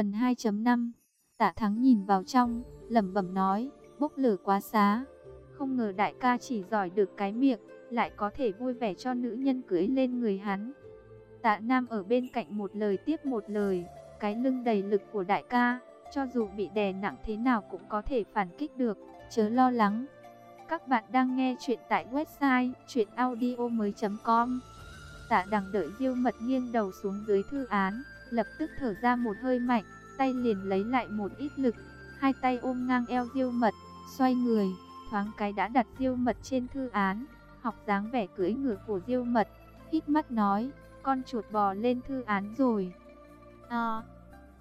Phần 2.5 Tạ Thắng nhìn vào trong, lẩm bẩm nói, bốc lửa quá xá. Không ngờ đại ca chỉ giỏi được cái miệng, lại có thể vui vẻ cho nữ nhân cưới lên người hắn. Tạ Nam ở bên cạnh một lời tiếp một lời, cái lưng đầy lực của đại ca, cho dù bị đè nặng thế nào cũng có thể phản kích được, chớ lo lắng. Các bạn đang nghe chuyện tại website chuyenaudio.com Tạ đằng đợi diêu mật nghiêng đầu xuống dưới thư án, lập tức thở ra một hơi mạnh, tay liền lấy lại một ít lực, hai tay ôm ngang eo diêu mật, xoay người, thoáng cái đã đặt diêu mật trên thư án, học dáng vẻ cưỡi ngựa của diêu mật, hít mắt nói, con chuột bò lên thư án rồi. À,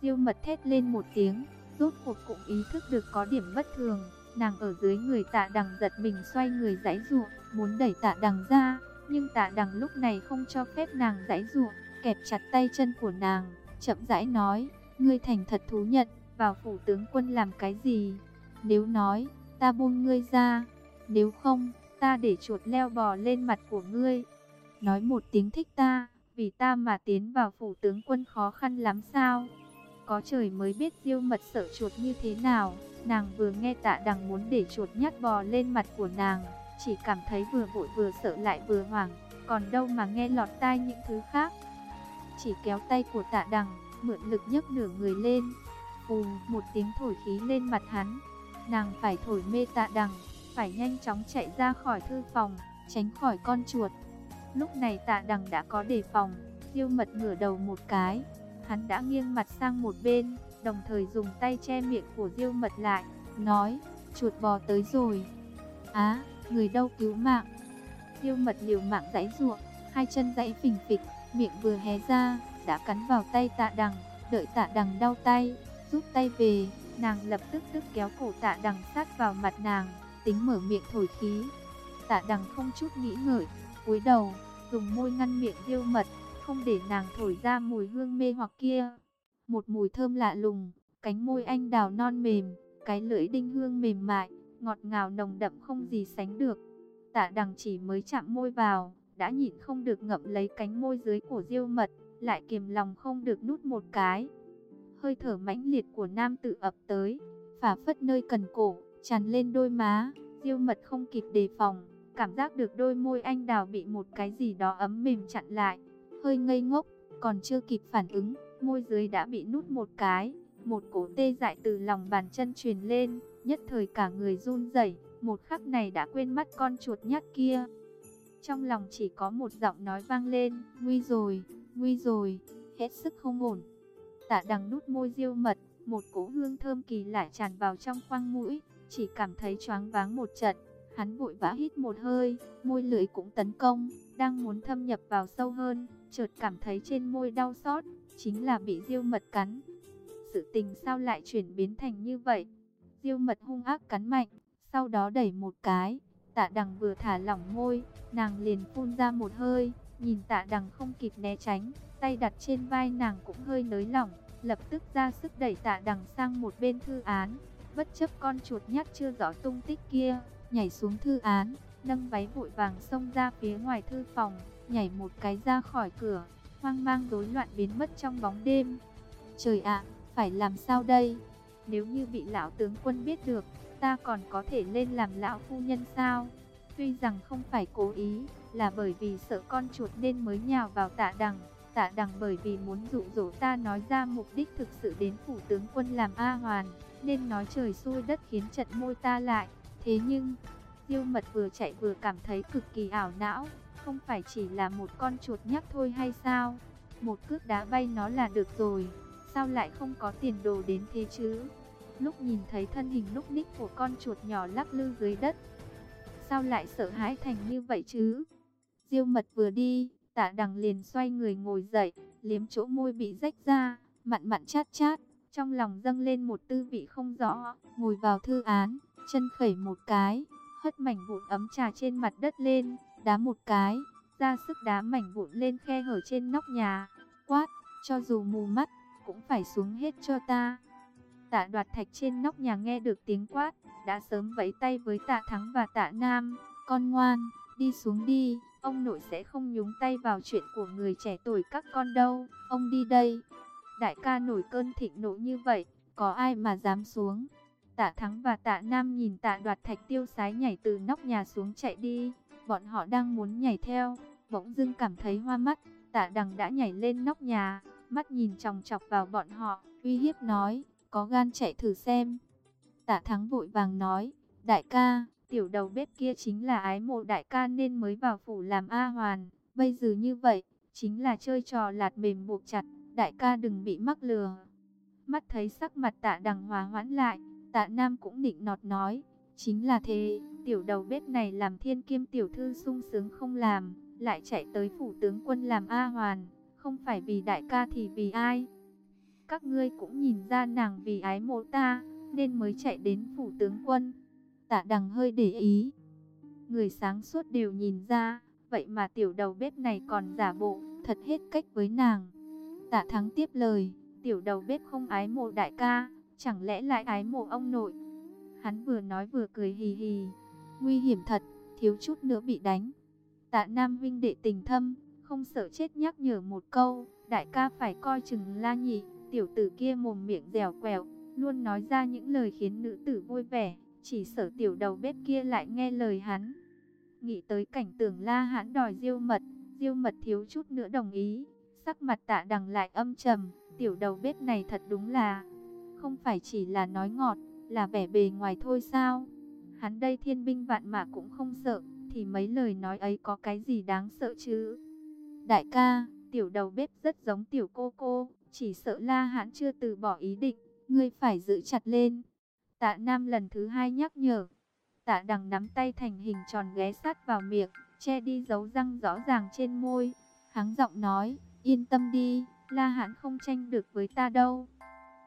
diêu mật thét lên một tiếng, rốt cuộc cũng ý thức được có điểm bất thường, nàng ở dưới người tạ đằng giật mình xoay người giãy ruộng, muốn đẩy tạ đằng ra, nhưng tạ đằng lúc này không cho phép nàng giãy ruộng, kẹp chặt tay chân của nàng, chậm rãi nói, ngươi thành thật thú nhận, vào phủ tướng quân làm cái gì? Nếu nói, ta buông ngươi ra, nếu không, ta để chuột leo bò lên mặt của ngươi. Nói một tiếng thích ta, vì ta mà tiến vào phủ tướng quân khó khăn lắm sao? Có trời mới biết diêu mật sợ chuột như thế nào, nàng vừa nghe tạ đằng muốn để chuột nhắt bò lên mặt của nàng, chỉ cảm thấy vừa vội vừa sợ lại vừa hoảng, còn đâu mà nghe lọt tai những thứ khác. Chỉ kéo tay của tạ đằng, mượn lực nhấc nửa người lên, phù một tiếng thổi khí lên mặt hắn, nàng phải thổi mê tạ đằng, phải nhanh chóng chạy ra khỏi thư phòng, tránh khỏi con chuột. Lúc này tạ đằng đã có đề phòng, diêu mật ngửa đầu một cái, hắn đã nghiêng mặt sang một bên, đồng thời dùng tay che miệng của diêu mật lại, nói, chuột bò tới rồi. Á, người đâu cứu mạng. Diêu mật liều mạng giãy ruộng, hai chân giãy phình phịch, miệng vừa hé ra, đã cắn vào tay tạ đằng, đợi tạ đằng đau tay, rút tay về, nàng lập tức tức kéo cổ tạ đằng sát vào mặt nàng, tính mở miệng thổi khí. Tạ đằng không chút nghĩ ngợi, cúi đầu, dùng môi ngăn miệng diêu mật, không để nàng thổi ra mùi hương mê hoặc kia. Một mùi thơm lạ lùng, cánh môi anh đào non mềm, cái lưỡi đinh hương mềm mại, ngọt ngào nồng đậm không gì sánh được. Tạ đằng chỉ mới chạm môi vào, đã nhịn không được ngậm lấy cánh môi dưới của diêu mật, lại kiềm lòng không được nút một cái. Hơi thở mãnh liệt của nam tự ập tới, phả phất nơi cần cổ, tràn lên đôi má, diêu mật không kịp đề phòng, cảm giác được đôi môi anh đào bị một cái gì đó ấm mềm chặn lại, hơi ngây ngốc, còn chưa kịp phản ứng, môi dưới đã bị nút một cái, một cổ tê dại từ lòng bàn chân truyền lên, nhất thời cả người run rẩy, một khắc này đã quên mất con chuột nhắt kia. Trong lòng chỉ có một giọng nói vang lên, nguy rồi, nguy rồi, hết sức không ổn. Tạ đằng nút môi diêu mật, một cỗ hương thơm kỳ lạ tràn vào trong khoang mũi, chỉ cảm thấy choáng váng một trận. Hắn vội vã hít một hơi, môi lưỡi cũng tấn công, đang muốn thâm nhập vào sâu hơn, chợt cảm thấy trên môi đau xót, chính là bị diêu mật cắn. Sự tình sao lại chuyển biến thành như vậy? Diêu mật hung ác cắn mạnh, sau đó đẩy một cái, tạ đằng vừa thả lỏng môi, nàng liền phun ra một hơi, nhìn tạ đằng không kịp né tránh, tay đặt trên vai nàng cũng hơi nới lỏng, lập tức ra sức đẩy tạ đằng sang một bên thư án, bất chấp con chuột nhắt chưa rõ tung tích kia, nhảy xuống thư án, nâng váy vội vàng xông ra phía ngoài thư phòng, nhảy một cái ra khỏi cửa, hoang mang rối loạn biến mất trong bóng đêm. Trời ạ, phải làm sao đây? Nếu như bị lão tướng quân biết được, ta còn có thể lên làm lão phu nhân sao? Tuy rằng không phải cố ý, là bởi vì sợ con chuột nên mới nhào vào tạ đằng. Tạ đằng bởi vì muốn dụ dỗ ta nói ra mục đích thực sự đến phủ tướng quân làm A Hoàn, nên nói trời xui đất khiến trận môi ta lại. Thế nhưng, Diêu mật vừa chạy vừa cảm thấy cực kỳ ảo não, không phải chỉ là một con chuột nhắc thôi hay sao? Một cước đá bay nó là được rồi, sao lại không có tiền đồ đến thế chứ? Lúc nhìn thấy thân hình lúc ních của con chuột nhỏ lắc lư dưới đất, sao lại sợ hãi thành như vậy chứ? Diêu mật vừa đi, tạ đằng liền xoay người ngồi dậy, liếm chỗ môi bị rách ra, mặn mặn chát chát, trong lòng dâng lên một tư vị không rõ, ngồi vào thư án, chân khẩy một cái, hất mảnh vụn ấm trà trên mặt đất lên, đá một cái, ra sức đá mảnh vụn lên khe hở trên nóc nhà, quát, cho dù mù mắt, cũng phải xuống hết cho ta. Tạ đoạt thạch trên nóc nhà nghe được tiếng quát, đã sớm vẫy tay với tạ thắng và tạ nam, con ngoan, đi xuống đi, ông nội sẽ không nhúng tay vào chuyện của người trẻ tuổi các con đâu, ông đi đây. Đại ca nổi cơn thịnh nộ như vậy, có ai mà dám xuống? Tạ Thắng và Tạ Nam nhìn Tạ Đoạt Thạch tiêu sái nhảy từ nóc nhà xuống chạy đi. Bọn họ đang muốn nhảy theo, bỗng dưng cảm thấy hoa mắt. Tạ Đằng đã nhảy lên nóc nhà, mắt nhìn chòng chọc vào bọn họ, uy hiếp nói, có gan chạy thử xem. Tạ Thắng vội vàng nói, đại ca, tiểu đầu bếp kia chính là ái mộ đại ca nên mới vào phủ làm A Hoàn. Bây giờ như vậy, chính là chơi trò lạt mềm buộc chặt, đại ca đừng bị mắc lừa. Mắt thấy sắc mặt tạ đằng hòa hoãn lại, tạ nam cũng định nọt nói, chính là thế, tiểu đầu bếp này làm thiên kiêm tiểu thư sung sướng không làm, lại chạy tới phủ tướng quân làm A Hoàn, không phải vì đại ca thì vì ai. Các ngươi cũng nhìn ra nàng vì ái mộ ta, nên mới chạy đến phủ tướng quân. Tạ đằng hơi để ý. Người sáng suốt đều nhìn ra, vậy mà tiểu đầu bếp này còn giả bộ, thật hết cách với nàng. Tạ thắng tiếp lời, tiểu đầu bếp không ái mộ đại ca, chẳng lẽ lại ái mộ ông nội. Hắn vừa nói vừa cười hì hì, nguy hiểm thật, thiếu chút nữa bị đánh. Tạ Nam Vinh đệ tình thâm, không sợ chết nhắc nhở một câu, đại ca phải coi chừng la nhị, tiểu tử kia mồm miệng dẻo quẹo, luôn nói ra những lời khiến nữ tử vui vẻ, chỉ sợ tiểu đầu bếp kia lại nghe lời hắn. Nghĩ tới cảnh tưởng la hãn đòi diêu mật, diêu mật thiếu chút nữa đồng ý, sắc mặt tạ đằng lại âm trầm, tiểu đầu bếp này thật đúng là, không phải chỉ là nói ngọt, là vẻ bề ngoài thôi sao. Hắn đây thiên binh vạn mã cũng không sợ, thì mấy lời nói ấy có cái gì đáng sợ chứ. Đại ca, tiểu đầu bếp rất giống tiểu cô cô, chỉ sợ la hãn chưa từ bỏ ý định, ngươi phải giữ chặt lên. Tạ Nam lần thứ hai nhắc nhở. Tạ đằng nắm tay thành hình tròn ghé sát vào miệng, che đi dấu răng rõ ràng trên môi. Hắng giọng nói, yên tâm đi, La Hãn không tranh được với ta đâu.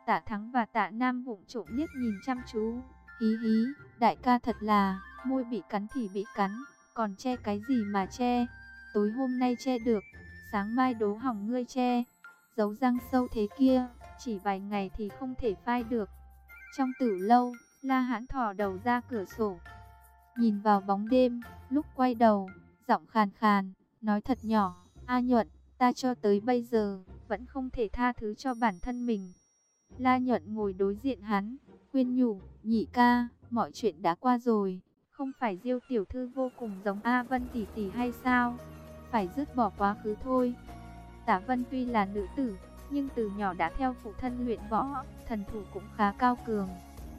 Tạ Thắng và Tạ Nam vụng trộm liếc nhìn chăm chú. Hí hí, đại ca thật là, môi bị cắn thì bị cắn, còn che cái gì mà che. Tối hôm nay che được, sáng mai đố hỏng ngươi che. Dấu răng sâu thế kia, chỉ vài ngày thì không thể phai được. Trong tử lâu, La Hán thò đầu ra cửa sổ. Nhìn vào bóng đêm, lúc quay đầu, giọng khàn khàn, nói thật nhỏ, A Nhuận, ta cho tới bây giờ, vẫn không thể tha thứ cho bản thân mình. La Nhuận ngồi đối diện hắn, khuyên nhủ, nhị ca, mọi chuyện đã qua rồi, không phải Diêu tiểu thư vô cùng giống A Vân tỷ tỷ hay sao? Phải dứt bỏ quá khứ thôi. Tả Vân tuy là nữ tử, nhưng từ nhỏ đã theo phụ thân luyện võ, thần thủ cũng khá cao cường.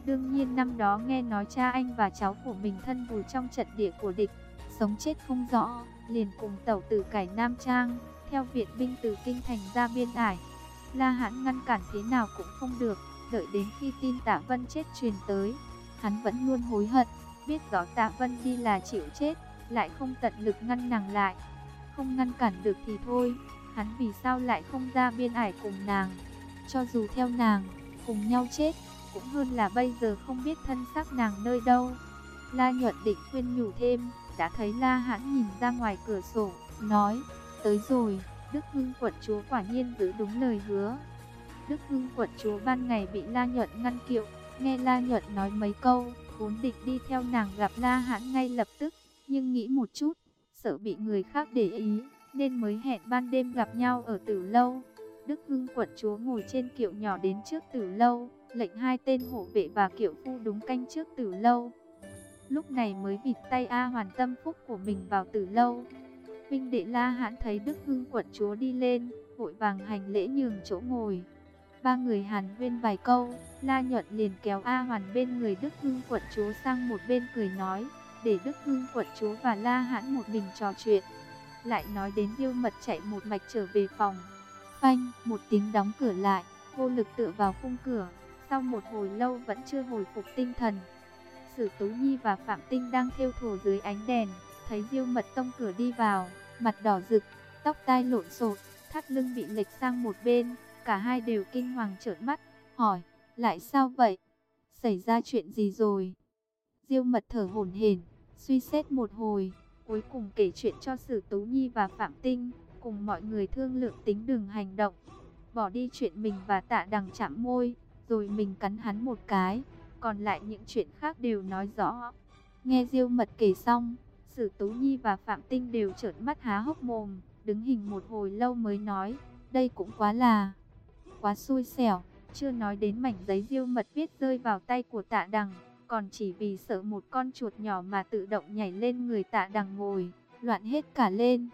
Đương nhiên năm đó nghe nói cha anh và cháu của mình thân vùi trong trận địa của địch, sống chết không rõ, liền cùng tẩu tử cải Nam Trang, theo viện binh từ kinh thành ra biên ải. La Hãn ngăn cản thế nào cũng không được, đợi đến khi tin Tạ Vân chết truyền tới, hắn vẫn luôn hối hận, biết rõ Tạ Vân đi là chịu chết, lại không tận lực ngăn nàng lại. Không ngăn cản được thì thôi, hắn vì sao lại không ra biên ải cùng nàng. Cho dù theo nàng, cùng nhau chết, cũng hơn là bây giờ không biết thân xác nàng nơi đâu. La nhuận định khuyên nhủ thêm, đã thấy La hãn nhìn ra ngoài cửa sổ, nói, tới rồi, Đức Hưng quận chúa quả nhiên giữ đúng lời hứa. Đức Hưng quận chúa ban ngày bị La nhuận ngăn kiệu, nghe La nhuận nói mấy câu, vốn định đi theo nàng gặp La hãn ngay lập tức, nhưng nghĩ một chút, sợ bị người khác để ý, nên mới hẹn ban đêm gặp nhau ở tử lâu. Đức Hưng quận chúa ngồi trên kiệu nhỏ đến trước tử lâu, lệnh hai tên hộ vệ và kiệu phu đúng canh trước tử lâu. Lúc này mới vịt tay A hoàn tâm phúc của mình vào tử lâu. Vinh đệ La Hãn thấy Đức Hưng quận chúa đi lên, vội vàng hành lễ nhường chỗ ngồi. Ba người hàn huyên vài câu, La Nhuận liền kéo A Hoàn bên người Đức Hưng quận chúa sang một bên cười nói, để Đức Hưng quận chúa và La Hãn một mình trò chuyện. Lại nói đến Diêu Mật chạy một mạch trở về phòng. Phanh, một tiếng đóng cửa lại, vô lực tựa vào khung cửa, sau một hồi lâu vẫn chưa hồi phục tinh thần. Sử Tú Nhi và Phạm Tinh đang theo thổ dưới ánh đèn, thấy Diêu Mật tông cửa đi vào, mặt đỏ rực, tóc tai lộn xộn, thắt lưng bị lệch sang một bên, cả hai đều kinh hoàng trợn mắt, hỏi, lại sao vậy? Xảy ra chuyện gì rồi? Diêu Mật thở hổn hển, suy xét một hồi, cuối cùng kể chuyện cho Sử Tú Nhi và Phạm Tinh, cùng mọi người thương lượng tính đường hành động, bỏ đi chuyện mình và Tạ Đằng chạm môi, rồi mình cắn hắn một cái, còn lại những chuyện khác đều nói rõ. Nghe Diêu Mật kể xong, Sử Tú Nhi và Phạm Tinh đều trợn mắt há hốc mồm, đứng hình một hồi lâu mới nói, đây cũng quá là... quá xui xẻo, chưa nói đến mảnh giấy diêu mật viết rơi vào tay của tạ đằng, còn chỉ vì sợ một con chuột nhỏ mà tự động nhảy lên người tạ đằng ngồi, loạn hết cả lên.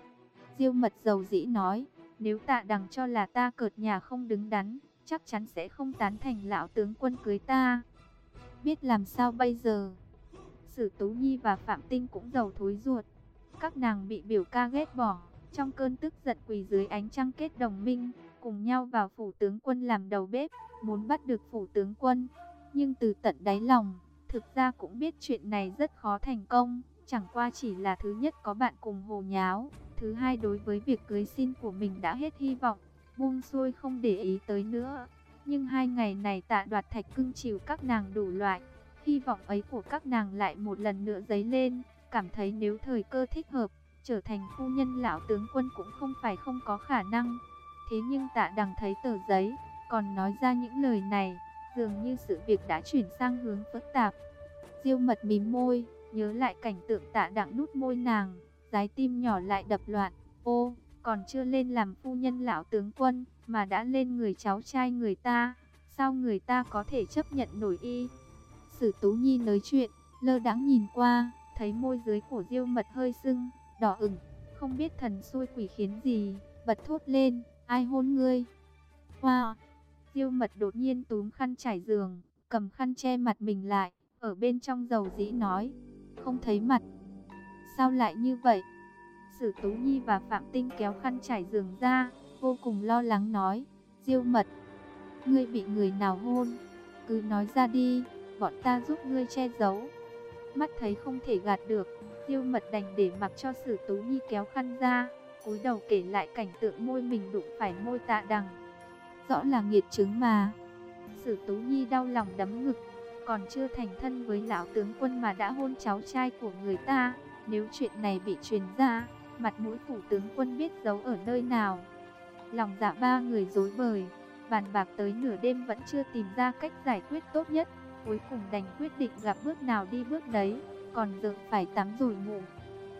Diêu mật dầu dĩ nói, nếu tạ đằng cho là ta cợt nhà không đứng đắn, chắc chắn sẽ không tán thành lão tướng quân cưới ta. Biết làm sao bây giờ? Sử Tú Nhi và Phạm Tinh cũng giàu thối ruột. Các nàng bị biểu ca ghét bỏ, trong cơn tức giận quỳ dưới ánh trăng kết đồng minh, cùng nhau vào phủ tướng quân làm đầu bếp, muốn bắt được phủ tướng quân. Nhưng từ tận đáy lòng, thực ra cũng biết chuyện này rất khó thành công, chẳng qua chỉ là thứ nhất có bạn cùng hồ nháo, thứ hai đối với việc cưới xin của mình đã hết hy vọng, buông xuôi không để ý tới nữa. Nhưng hai ngày này tạ đoạt thạch cưng chiều các nàng đủ loại, hy vọng ấy của các nàng lại một lần nữa dấy lên, cảm thấy nếu thời cơ thích hợp, trở thành phu nhân lão tướng quân cũng không phải không có khả năng. Thế nhưng tạ đằng thấy tờ giấy, còn nói ra những lời này, dường như sự việc đã chuyển sang hướng phức tạp. Diêu mật mím môi, nhớ lại cảnh tượng tạ đặng nút môi nàng, trái tim nhỏ lại đập loạn. Ô, còn chưa lên làm phu nhân lão tướng quân, mà đã lên người cháu trai người ta, sao người ta có thể chấp nhận nổi y? Sử Tú Nhi nói chuyện, lơ đãng nhìn qua, thấy môi dưới của Diêu Mật hơi sưng, đỏ ửng, không biết thần xui quỷ khiến gì, bật thốt lên, ai hôn ngươi? Hoa! Diêu Mật đột nhiên túm khăn trải giường, cầm khăn che mặt mình lại, ở bên trong dầu dĩ nói, không thấy mặt. Sao lại như vậy? Sử Tú Nhi và Phạm Tinh kéo khăn trải giường ra, vô cùng lo lắng nói, Diêu Mật, ngươi bị người nào hôn? Cứ nói ra đi, bọn ta giúp ngươi che giấu. Mắt thấy không thể gạt được, Diêu Mật đành để mặc cho Sử Tú Nhi kéo khăn ra, cúi đầu kể lại cảnh tượng môi mình đụng phải môi tạ đằng. Rõ là nghiệt chứng mà. Sử Tú Nhi đau lòng đấm ngực, còn chưa thành thân với lão tướng quân mà đã hôn cháu trai của người ta. Nếu chuyện này bị truyền ra, mặt mũi phủ tướng quân biết giấu ở nơi nào. Lòng dạ ba người dối bời, bàn bạc tới nửa đêm vẫn chưa tìm ra cách giải quyết tốt nhất. Cuối cùng đành quyết định gặp bước nào đi bước đấy, còn giờ phải tắm rồi ngủ.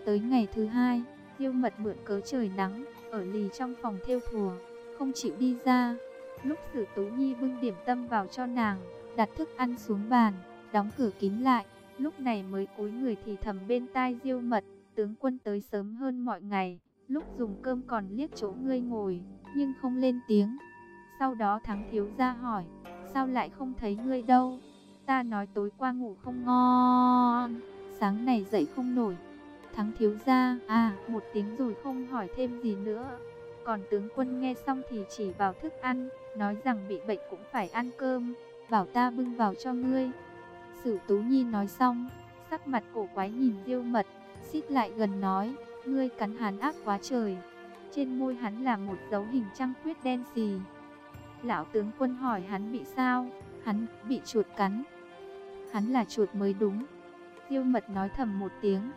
Tới ngày thứ hai, Diêu mật mượn cớ trời nắng, ở lì trong phòng theo thùa, không chịu đi ra. Lúc Sử Tú Nhi bưng điểm tâm vào cho nàng, đặt thức ăn xuống bàn, đóng cửa kín lại, lúc này mới cúi người thì thầm bên tai Diêu mật, tướng quân tới sớm hơn mọi ngày, lúc dùng cơm còn liếc chỗ ngươi ngồi, nhưng không lên tiếng. Sau đó thắng thiếu ra hỏi, sao lại không thấy ngươi đâu? Ta nói tối qua ngủ không ngon, sáng này dậy không nổi. Thắng thiếu ra, à, một tiếng rồi không hỏi thêm gì nữa. Còn tướng quân nghe xong thì chỉ vào thức ăn, nói rằng bị bệnh cũng phải ăn cơm, bảo ta bưng vào cho ngươi. Sử Tú Nhi nói xong, sắc mặt cổ quái nhìn Diêu Mật, xít lại gần nói, ngươi cắn hắn ác quá trời. Trên môi hắn là một dấu hình trăng khuyết đen xì. Lão tướng quân hỏi hắn bị sao, hắn bị chuột cắn. Hắn là chuột mới đúng. Diêu Mật nói thầm một tiếng.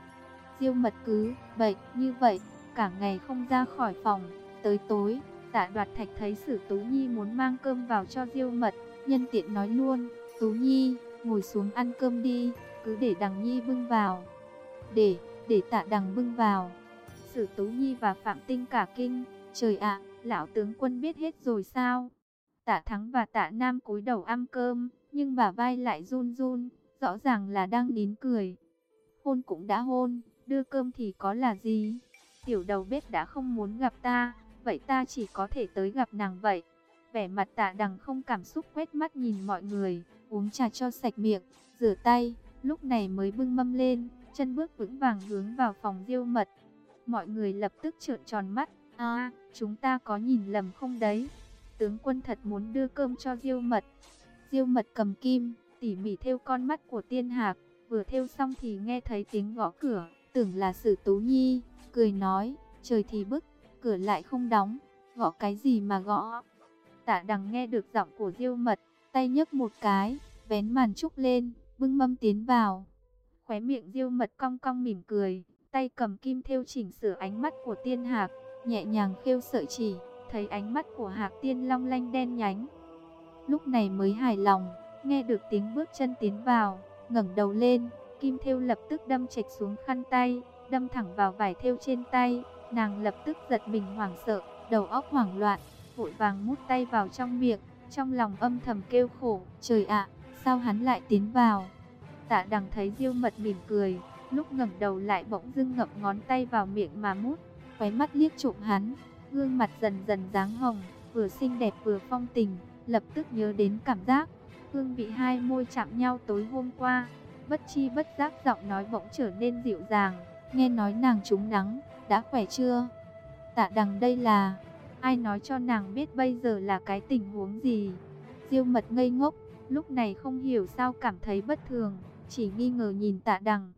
Diêu Mật cứ bệnh như vậy, cả ngày không ra khỏi phòng, tới tối, Tạ Đoạt Thạch thấy Sử Tú Nhi muốn mang cơm vào cho Diêu Mật, nhân tiện nói luôn, Tú Nhi, ngồi xuống ăn cơm đi, cứ để Đằng Nhi bưng vào. Để, để Tạ Đằng bưng vào. Sử Tú Nhi và Phạm Tinh cả kinh, trời ạ, lão tướng quân biết hết rồi sao? Tạ Thắng và Tạ Nam cúi đầu ăn cơm, nhưng bà vai lại run run, rõ ràng là đang nín cười. Hôn cũng đã hôn, đưa cơm thì có là gì? Tiểu đầu bếp đã không muốn gặp ta, vậy ta chỉ có thể tới gặp nàng vậy. Vẻ mặt tạ đằng không cảm xúc quét mắt nhìn mọi người, uống trà cho sạch miệng, rửa tay, lúc này mới bưng mâm lên, chân bước vững vàng hướng vào phòng diêu mật. Mọi người lập tức trợn tròn mắt, à, chúng ta có nhìn lầm không đấy? Tướng quân thật muốn đưa cơm cho diêu mật. Diêu mật cầm kim, tỉ mỉ theo con mắt của tiên hạc, vừa theo xong thì nghe thấy tiếng gõ cửa, tưởng là sử tú nhi, cười nói, trời thì bức, cửa lại không đóng, gõ cái gì mà gõ. Tạ đằng nghe được giọng của diêu mật, tay nhấc một cái, vén màn trúc lên, bưng mâm tiến vào. Khóe miệng diêu mật cong cong mỉm cười, tay cầm kim thêu chỉnh sửa ánh mắt của tiên hạc, nhẹ nhàng khêu sợi chỉ, thấy ánh mắt của hạc tiên long lanh đen nhánh. Lúc này mới hài lòng, nghe được tiếng bước chân tiến vào, ngẩng đầu lên, kim thêu lập tức đâm chệch xuống khăn tay, đâm thẳng vào vải thêu trên tay, nàng lập tức giật mình hoảng sợ, đầu óc hoảng loạn, vội vàng mút tay vào trong miệng, trong lòng âm thầm kêu khổ, trời ạ, sao hắn lại tiến vào? Tạ đằng thấy diêu mật mỉm cười, lúc ngẩng đầu lại bỗng dưng ngậm ngón tay vào miệng mà mút, khóe mắt liếc trộm hắn, gương mặt dần dần dáng hồng, vừa xinh đẹp vừa phong tình, lập tức nhớ đến cảm giác, hương vị hai môi chạm nhau tối hôm qua, bất chi bất giác giọng nói bỗng trở nên dịu dàng, nghe nói nàng trúng nắng, đã khỏe chưa? Tạ đằng đây là, ai nói cho nàng biết bây giờ là cái tình huống gì? Diêu mật ngây ngốc, lúc này không hiểu sao cảm thấy bất thường, chỉ nghi ngờ nhìn tạ đằng.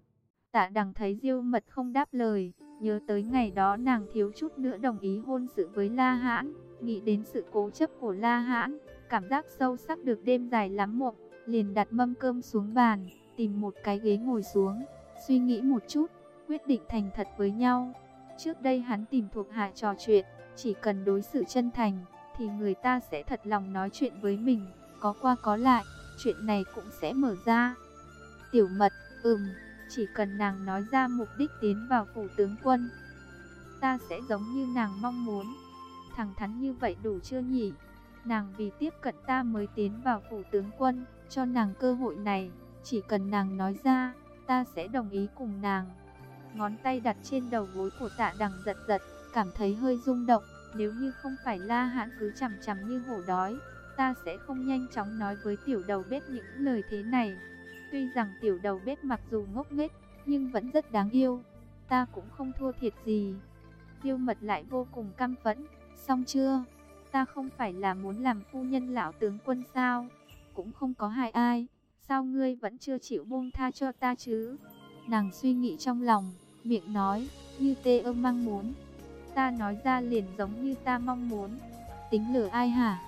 Tạ đằng thấy diêu mật không đáp lời, nhớ tới ngày đó nàng thiếu chút nữa đồng ý hôn sự với La Hãn, nghĩ đến sự cố chấp của La Hãn, cảm giác sâu sắc được đêm dài lắm mộng, liền đặt mâm cơm xuống bàn, tìm một cái ghế ngồi xuống, suy nghĩ một chút, quyết định thành thật với nhau. Trước đây hắn tìm thuộc hạ trò chuyện, chỉ cần đối xử chân thành, thì người ta sẽ thật lòng nói chuyện với mình, có qua có lại, chuyện này cũng sẽ mở ra. Tiểu mật, ừm, chỉ cần nàng nói ra mục đích tiến vào phủ tướng quân, ta sẽ giống như nàng mong muốn. Thẳng thắn như vậy đủ chưa nhỉ? Nàng vì tiếp cận ta mới tiến vào phủ tướng quân, cho nàng cơ hội này, chỉ cần nàng nói ra, ta sẽ đồng ý cùng nàng. Ngón tay đặt trên đầu gối của tạ đằng giật giật, cảm thấy hơi rung động, nếu như không phải la hãn cứ chằm chằm như hổ đói, ta sẽ không nhanh chóng nói với tiểu đầu bếp những lời thế này. Tuy rằng tiểu đầu bếp mặc dù ngốc nghếch, nhưng vẫn rất đáng yêu, ta cũng không thua thiệt gì. Tiêu mật lại vô cùng căm phẫn, xong chưa? Ta không phải là muốn làm phu nhân lão tướng quân sao? Cũng không có hại ai, sao ngươi vẫn chưa chịu buông tha cho ta chứ? Nàng suy nghĩ trong lòng, miệng nói, như tê ơ mong muốn. Ta nói ra liền giống như ta mong muốn. Tính lừa ai hả?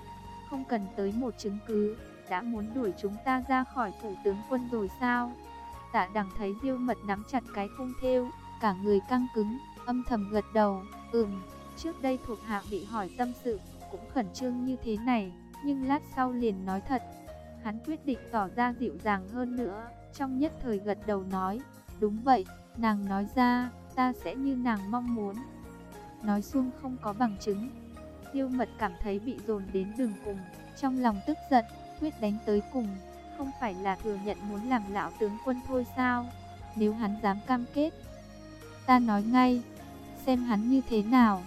Không cần tới một chứng cứ, đã muốn đuổi chúng ta ra khỏi phủ tướng quân rồi sao? Tạ đằng thấy diêu mật nắm chặt cái cung thêu, cả người căng cứng, âm thầm gật đầu, ừm, trước đây thuộc hạ bị hỏi tâm sự, cũng khẩn trương như thế này, nhưng lát sau liền nói thật. Hắn quyết định tỏ ra dịu dàng hơn nữa, trong nhất thời gật đầu nói, đúng vậy, nàng nói ra, ta sẽ như nàng mong muốn. Nói xuông không có bằng chứng. Tiêu mật cảm thấy bị dồn đến đường cùng, trong lòng tức giận, quyết đánh tới cùng, không phải là thừa nhận muốn làm lão tướng quân thôi sao? Nếu hắn dám cam kết, ta nói ngay, xem hắn như thế nào.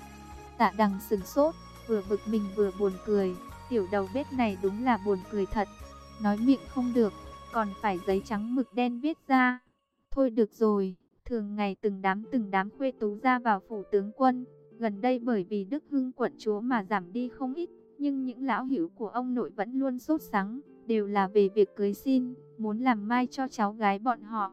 Tạ đằng sừng sốt, vừa bực mình vừa buồn cười, tiểu đầu bếp này đúng là buồn cười thật. Nói miệng không được, còn phải giấy trắng mực đen viết ra. Thôi được rồi, thường ngày từng đám từng đám khuê tú ra vào phủ tướng quân, gần đây bởi vì Đức Hưng quận chúa mà giảm đi không ít, nhưng những lão hữu của ông nội vẫn luôn sốt sắng, đều là về việc cưới xin, muốn làm mai cho cháu gái bọn họ.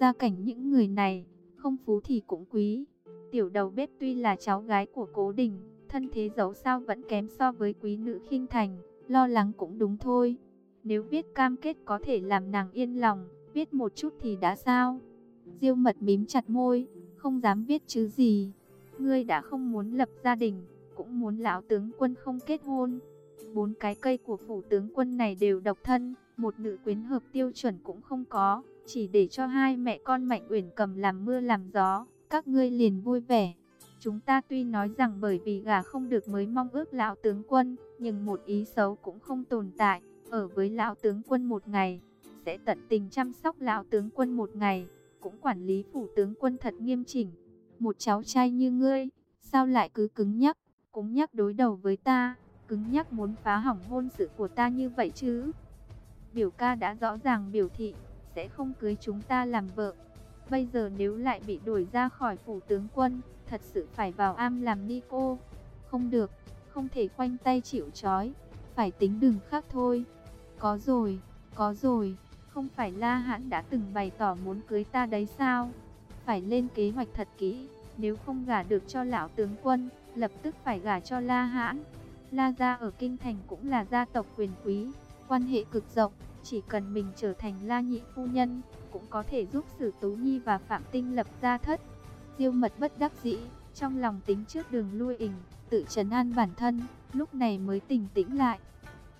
Gia cảnh những người này, không phú thì cũng quý. Tiểu đầu bếp tuy là cháu gái của cố đình, thân thế giấu sao vẫn kém so với quý nữ khinh thành, lo lắng cũng đúng thôi. Nếu viết cam kết có thể làm nàng yên lòng, viết một chút thì đã sao? Diêu mật mím chặt môi, không dám viết chứ gì. Ngươi đã không muốn lập gia đình, cũng muốn lão tướng quân không kết hôn. Bốn cái cây của phủ tướng quân này đều độc thân, một nữ quyến hợp tiêu chuẩn cũng không có, chỉ để cho hai mẹ con Mạnh Uyển cầm làm mưa làm gió, các ngươi liền vui vẻ. Chúng ta tuy nói rằng bởi vì gà không được mới mong ước lão tướng quân, nhưng một ý xấu cũng không tồn tại, ở với lão tướng quân một ngày, sẽ tận tình chăm sóc lão tướng quân một ngày, cũng quản lý phủ tướng quân thật nghiêm chỉnh. Một cháu trai như ngươi, sao lại cứ cứng nhắc, cũng nhắc đối đầu với ta, cứng nhắc muốn phá hỏng hôn sự của ta như vậy chứ? Biểu ca đã rõ ràng biểu thị, sẽ không cưới chúng ta làm vợ. Bây giờ nếu lại bị đuổi ra khỏi phủ tướng quân, thật sự phải vào am làm ni cô. Không được, không thể khoanh tay chịu trói, phải tính đường khác thôi. Có rồi, có rồi, không phải La Hãn đã từng bày tỏ muốn cưới ta đấy sao? Phải lên kế hoạch thật kỹ, nếu không gả được cho lão tướng quân, lập tức phải gả cho La Hãn. La gia ở kinh thành cũng là gia tộc quyền quý, quan hệ cực rộng, chỉ cần mình trở thành La nhị phu nhân, cũng có thể giúp Sử Tú Nhi và Phạm Tinh lập gia thất. Diêu Mật bất đắc dĩ, trong lòng tính trước đường lui ình, tự trấn an bản thân, lúc này mới tỉnh tĩnh lại.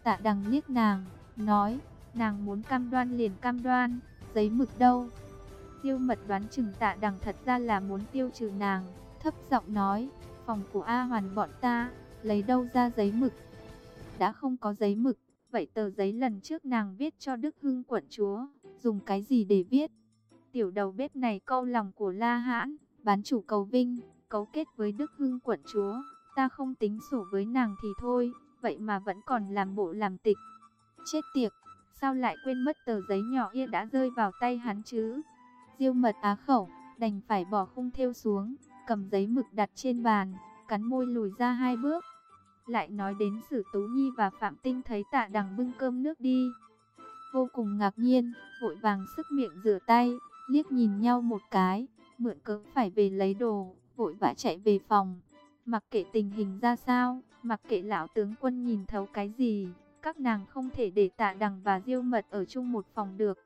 Tạ Đằng liếc nàng, nói, nàng muốn cam đoan liền cam đoan, giấy mực đâu? tiêu Mật đoán chừng Tạ Đằng thật ra là muốn tiêu trừ nàng, thấp giọng nói, phòng của A Hoàn bọn ta lấy đâu ra giấy mực? Đã không có giấy mực, vậy tờ giấy lần trước nàng viết cho Đức Hưng quận chúa, dùng cái gì để viết? Tiểu đầu bếp này câu lòng của La Hãn, bán chủ cầu vinh, cấu kết với Đức Hưng quận chúa, ta không tính sổ với nàng thì thôi, vậy mà vẫn còn làm bộ làm tịch. Chết tiệt, sao lại quên mất tờ giấy nhỏ kia đã rơi vào tay hắn chứ? Diêu mật á khẩu, đành phải bỏ khung theo xuống, cầm giấy mực đặt trên bàn, cắn môi lùi ra hai bước. Lại nói đến Sử Tú Nhi và Phạm Tinh thấy tạ đằng bưng cơm nước đi. Vô cùng ngạc nhiên, vội vàng sức miệng rửa tay, liếc nhìn nhau một cái, mượn cớ phải về lấy đồ, vội vã chạy về phòng. Mặc kệ tình hình ra sao, mặc kệ lão tướng quân nhìn thấu cái gì, các nàng không thể để tạ đằng và diêu mật ở chung một phòng được.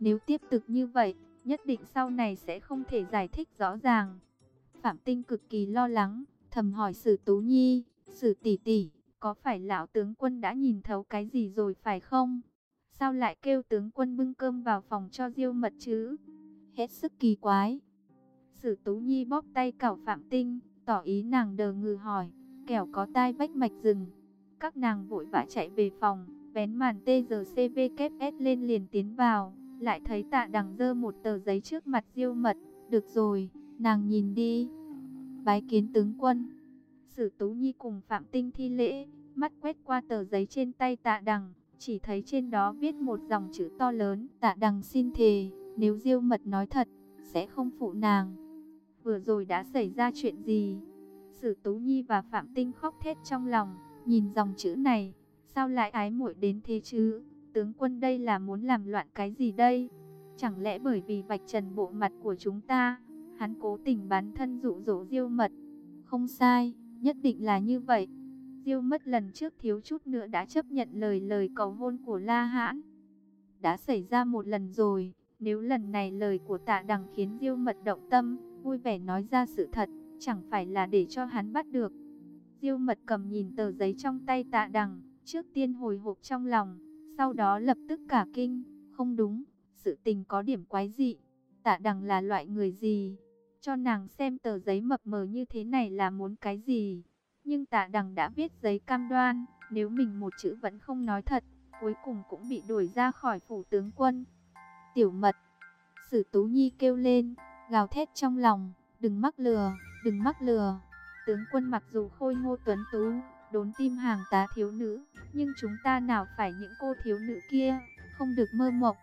Nếu tiếp tục như vậy, nhất định sau này sẽ không thể giải thích rõ ràng. Phạm Tinh cực kỳ lo lắng, thầm hỏi Sử Tú Nhi, Sử tỷ tỷ, có phải lão tướng quân đã nhìn thấu cái gì rồi phải không? Sao lại kêu tướng quân bưng cơm vào phòng cho diêu mật chứ? Hết sức kỳ quái. Sử Tú Nhi bóp tay cảo Phạm Tinh, tỏ ý nàng đờ ngừ hỏi, kẻo có tai vách mạch rừng. Các nàng vội vã chạy về phòng, vén màn TGCVKS lên liền tiến vào, lại thấy tạ đằng dơ một tờ giấy trước mặt diêu mật. Được rồi, nàng nhìn đi. Bái kiến tướng quân. Sử Tú Nhi cùng Phạm Tinh thi lễ, mắt quét qua tờ giấy trên tay tạ đằng, chỉ thấy trên đó viết một dòng chữ to lớn. Tạ đằng xin thề, nếu diêu mật nói thật, sẽ không phụ nàng. Vừa rồi đã xảy ra chuyện gì? Sử Tú Nhi và Phạm Tinh khóc thét trong lòng, nhìn dòng chữ này, sao lại ái muội đến thế chứ? Tướng quân đây là muốn làm loạn cái gì đây? Chẳng lẽ bởi vì vạch trần bộ mặt của chúng ta, hắn cố tình bán thân dụ dỗ diêu mật? Không sai, nhất định là như vậy. Diêu mất lần trước thiếu chút nữa đã chấp nhận lời lời cầu hôn của La Hãn. Đã xảy ra một lần rồi, nếu lần này lời của tạ đằng khiến Diêu mật động tâm, vui vẻ nói ra sự thật, chẳng phải là để cho hắn bắt được. Diêu mật cầm nhìn tờ giấy trong tay tạ đằng, trước tiên hồi hộp trong lòng, sau đó lập tức cả kinh, không đúng, sự tình có điểm quái dị. Tạ đằng là loại người gì? Cho nàng xem tờ giấy mập mờ như thế này là muốn cái gì? Nhưng tạ đằng đã viết giấy cam đoan, nếu mình một chữ vẫn không nói thật, cuối cùng cũng bị đuổi ra khỏi phủ tướng quân. Tiểu mật, sử tú nhi kêu lên, gào thét trong lòng, đừng mắc lừa, đừng mắc lừa. Tướng quân mặc dù khôi ngô tuấn tú, đốn tim hàng tá thiếu nữ, nhưng chúng ta nào phải những cô thiếu nữ kia, không được mơ mộng.